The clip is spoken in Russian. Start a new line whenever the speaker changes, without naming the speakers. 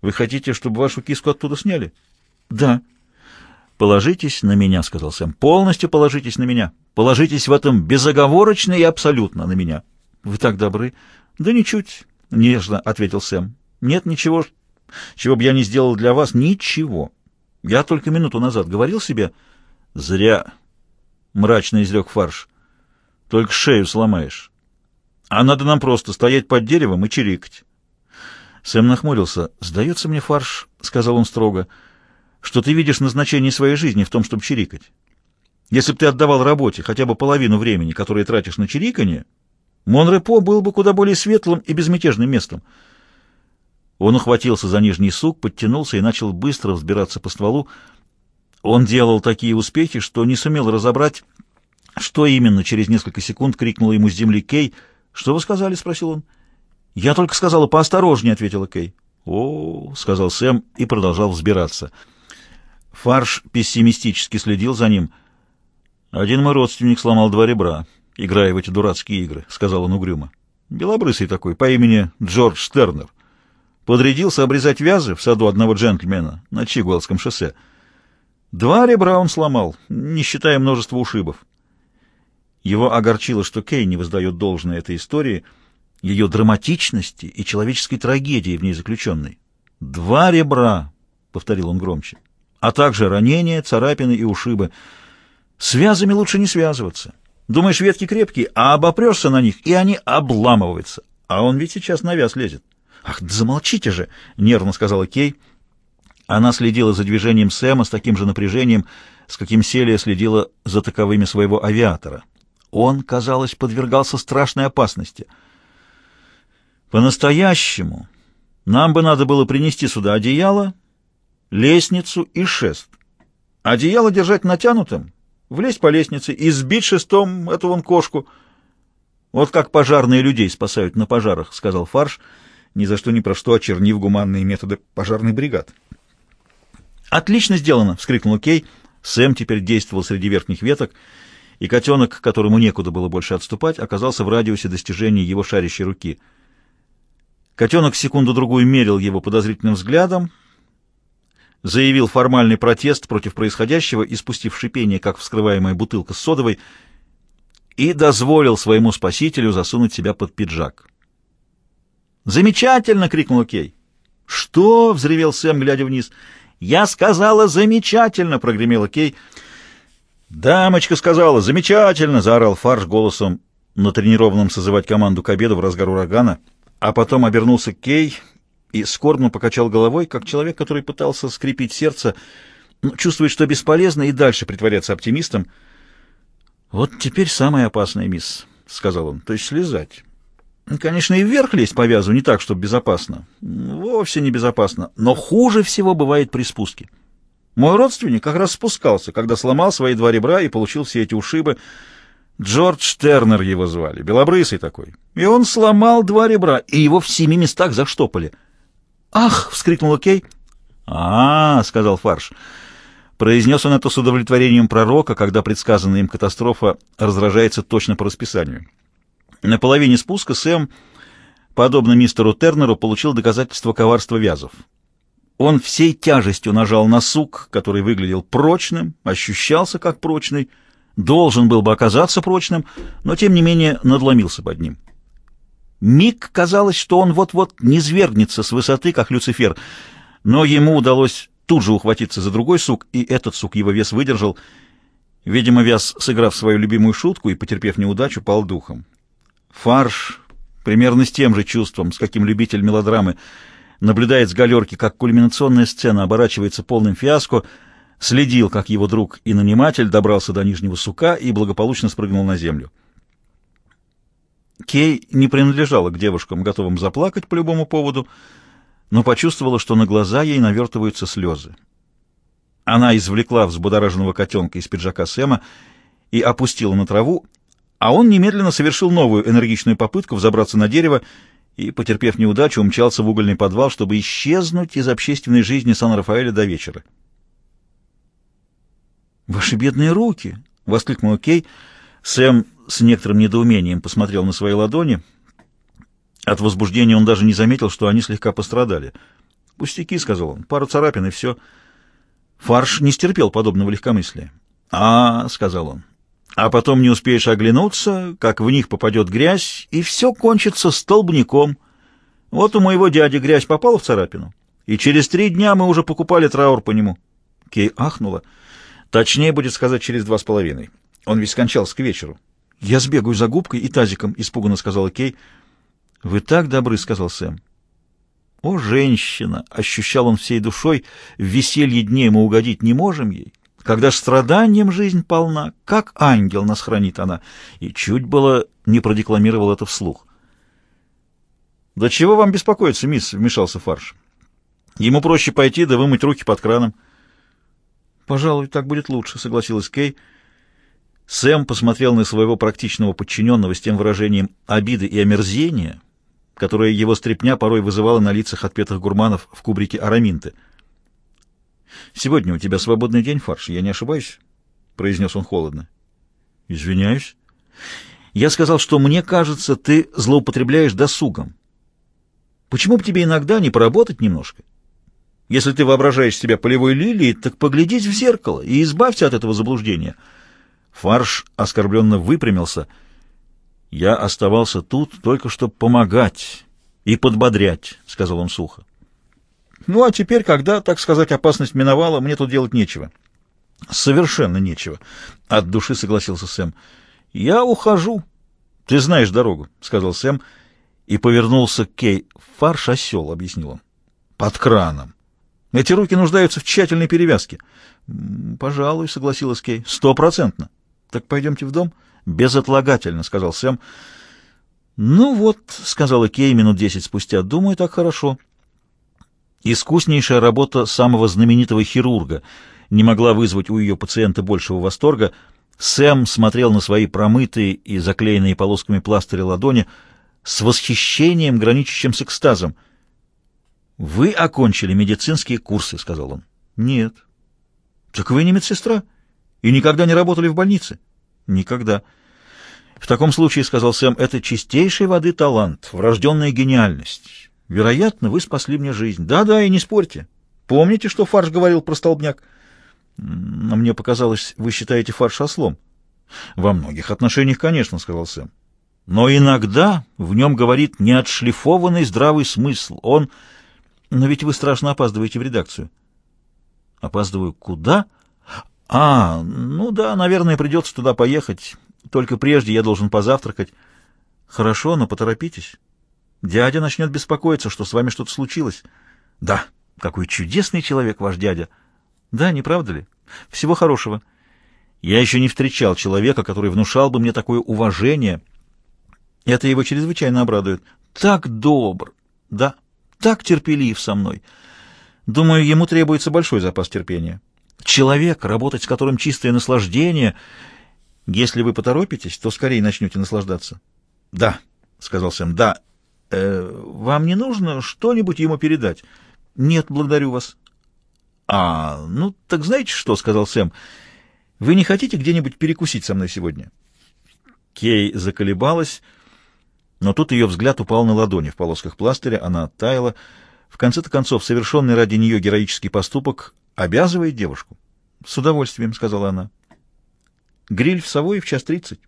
Вы хотите, чтобы вашу киску оттуда сняли?
Да.
Положитесь на меня, сказал Сэм. Полностью положитесь на меня. Положитесь в этом безоговорочно и абсолютно на меня.
Вы так добры.
Да ничуть, нежно ответил Сэм. Нет ничего, чего бы я не сделал для вас, ничего. Я только минуту назад говорил себе, зря, мрачно изрек фарш. Только шею сломаешь. А надо нам просто стоять под деревом и чирикать. Сэм нахмурился. «Сдается мне фарш», — сказал он строго, — «что ты видишь назначение своей жизни в том, чтобы чирикать. Если бы ты отдавал работе хотя бы половину времени, которое тратишь на чириканье, Монрепо был бы куда более светлым и безмятежным местом». Он ухватился за нижний сук, подтянулся и начал быстро взбираться по стволу. Он делал такие успехи, что не сумел разобрать, что именно через несколько секунд крикнула ему с земли Кей. «Что вы сказали?» — спросил он. «Я только сказала, поосторожнее», — ответила Кей. «О, — сказал Сэм и продолжал взбираться. Фарш пессимистически следил за ним. «Один мой родственник сломал два ребра, играя в эти дурацкие игры», — сказал он угрюмо. «Белобрысый такой, по имени Джордж Стернер подрядился обрезать вязы в саду одного джентльмена на Чигуэллском шоссе. Два ребра он сломал, не считая множества ушибов. Его огорчило, что Кей не воздает должное этой истории, ее драматичности и человеческой трагедии в ней заключенной. «Два ребра», — повторил он громче, — «а также ранения, царапины и ушибы. С вязами лучше не связываться. Думаешь, ветки крепкие, а обопрешься на них, и они обламываются. А он ведь сейчас на вяз лезет». «Ах, да замолчите же!» — нервно сказала Кей. Она следила за движением Сэма с таким же напряжением, с каким Селия следила за таковыми своего авиатора. Он, казалось, подвергался страшной опасности. «По-настоящему нам бы надо было принести сюда одеяло, лестницу и шест. Одеяло держать натянутым, влезть по лестнице и сбить шестом эту вон кошку. Вот как пожарные людей спасают на пожарах», — сказал Фарш, — ни за что ни про что очернив гуманные методы пожарных бригад. «Отлично сделано!» — вскрикнул Кей. Сэм теперь действовал среди верхних веток, и котенок, которому некуда было больше отступать, оказался в радиусе достижения его шарящей руки. Котенок секунду-другую мерил его подозрительным взглядом, заявил формальный протест против происходящего и, спустив шипение, как вскрываемая бутылка с содовой, и дозволил своему спасителю засунуть себя под пиджак. «Замечательно!» — крикнул Кей. «Что?» — взревел Сэм, глядя вниз. «Я сказала замечательно!» — прогремела Кей. «Дамочка сказала замечательно!» — заорал Фарш голосом, натренированным созывать команду к обеду в разгар урагана, а потом обернулся Кей и скорбно покачал головой, как человек, который пытался скрепить сердце, но чувствует, что бесполезно и дальше притворяться оптимистом. «Вот теперь самое опасное, мисс», — сказал он, — «то есть слезать». Конечно, и вверх лезть по вязу не так, чтобы безопасно. Вовсе не безопасно. Но хуже всего бывает при спуске. Мой родственник как раз спускался, когда сломал свои два ребра и получил все эти ушибы. Джордж Тернер его звали, белобрысый такой. И он сломал два ребра, и его в семи местах заштопали. «Ах!» — вскрикнула Кей. «А, -а — сказал Фарш. Произнес он это с удовлетворением пророка, когда предсказанная им катастрофа разражается точно по расписанию. На половине спуска Сэм, подобно мистеру Тернеру, получил доказательство коварства вязов. Он всей тяжестью нажал на сук, который выглядел прочным, ощущался как прочный, должен был бы оказаться прочным, но тем не менее надломился под ним. Миг казалось, что он вот-вот не свергнется с высоты, как Люцифер, но ему удалось тут же ухватиться за другой сук, и этот сук его вес выдержал. Видимо, вяз, сыграв свою любимую шутку и потерпев неудачу, пал духом. Фарш, примерно с тем же чувством, с каким любитель мелодрамы наблюдает с галерки, как кульминационная сцена оборачивается полным фиаско, следил, как его друг и наниматель добрался до нижнего сука и благополучно спрыгнул на землю. Кей не принадлежала к девушкам, готовым заплакать по любому поводу, но почувствовала, что на глаза ей навертываются слезы. Она извлекла взбудораженного котенка из пиджака Сэма и опустила на траву, а он немедленно совершил новую энергичную попытку взобраться на дерево и, потерпев неудачу, умчался в угольный подвал, чтобы исчезнуть из общественной жизни Сан-Рафаэля до вечера. «Ваши бедные руки!» — воскликнул Кей. Сэм с некоторым недоумением посмотрел на свои ладони. От возбуждения он даже не заметил, что они слегка пострадали. «Пустяки», — сказал он, — «пару царапин и все». Фарш не стерпел подобного легкомыслия. «А», — сказал он, — «а потом не успеешь оглянуться, как в них попадет грязь, и все кончится столбняком. Вот у моего дяди грязь попала в царапину, и через три дня мы уже покупали траур по нему». Кей ахнула. «Точнее будет сказать, через два с половиной. Он ведь скончался к вечеру». «Я сбегаю за губкой и тазиком», — испуганно сказала Кей. «Вы так добры», — сказал Сэм. «О, женщина!» — ощущал он всей душой. «В веселье дней мы угодить не можем ей. Когда ж страданием жизнь полна, как ангел нас хранит она». И чуть было не продекламировал это вслух. «Да чего вам беспокоиться, мисс?» — вмешался Фарш. «Ему проще пойти да вымыть руки под краном». «Пожалуй, так будет лучше», — согласилась Кей. Сэм посмотрел на своего практичного подчиненного с тем выражением обиды и омерзения, которое его стряпня порой вызывала на лицах отпетых гурманов в кубрике Араминты. «Сегодня у тебя свободный день, Фарш, я не ошибаюсь?» — произнес он холодно. «Извиняюсь. Я сказал, что мне кажется, ты злоупотребляешь досугом. Почему бы тебе иногда не поработать немножко? Если ты воображаешь себя полевой лилией, так поглядись в зеркало и избавься от этого заблуждения». Фарш оскорбленно выпрямился — я оставался тут только чтобы помогать и подбодрять, — сказал он сухо. Ну, а теперь, когда, так сказать, опасность миновала, мне тут делать нечего. Совершенно нечего, — от души согласился Сэм. Я ухожу. Ты знаешь дорогу, — сказал Сэм и повернулся к Кей. Фарш осел, — объяснил он. Под краном. Эти руки нуждаются в тщательной перевязке. Пожалуй, — согласилась Кей. Стопроцентно. Так пойдемте в дом. — «Безотлагательно», — сказал Сэм. «Ну вот», — сказала Кей минут десять спустя, — «думаю, так хорошо». Искуснейшая работа самого знаменитого хирурга не могла вызвать у ее пациента большего восторга. Сэм смотрел на свои промытые и заклеенные полосками пластыря ладони с восхищением, граничащим с экстазом. «Вы окончили медицинские курсы», — сказал он. «Нет». «Так вы не медсестра и никогда не работали в больнице?» «Никогда». В таком случае, — сказал Сэм, — это чистейшей воды талант, врожденная гениальность. Вероятно, вы спасли мне жизнь. Да-да, и не спорьте. Помните, что Фарш говорил про столбняк? Но мне показалось, вы считаете Фарш ослом. Во многих отношениях, конечно, — сказал Сэм. Но иногда в нем говорит неотшлифованный здравый смысл. Он... Но ведь вы страшно опаздываете в редакцию. Опаздываю куда? А, ну да, наверное, придется туда поехать. Только прежде я должен позавтракать. Хорошо, но поторопитесь. Дядя начнет беспокоиться, что с вами что-то случилось. Да, какой чудесный человек ваш дядя. Да, не правда ли? Всего хорошего. Я еще не встречал человека, который внушал бы мне такое уважение. Это его чрезвычайно обрадует. Так добр. Да, так терпелив со мной. Думаю, ему требуется большой запас терпения. Человек, работать с которым чистое наслаждение — если вы поторопитесь, то скорее начнете наслаждаться. — Да, — сказал Сэм, — да. Э, вам не нужно что-нибудь ему передать? — Нет, благодарю вас. — А, ну, так знаете что, — сказал Сэм, — вы не хотите где-нибудь перекусить со мной сегодня? Кей заколебалась, но тут ее взгляд упал на ладони в полосках пластыря, она оттаяла. В конце-то концов, совершенный ради нее героический поступок обязывает девушку. — С удовольствием, — сказала она. Гриль в Савое в час тридцать.